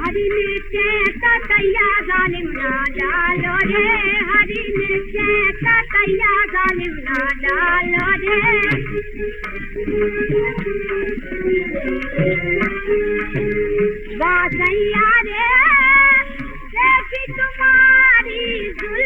हरी मिर्चे तैया जालिम ना डालो रे तैया जालिम ना डालो रे रे, देखी तुम्हारी जुल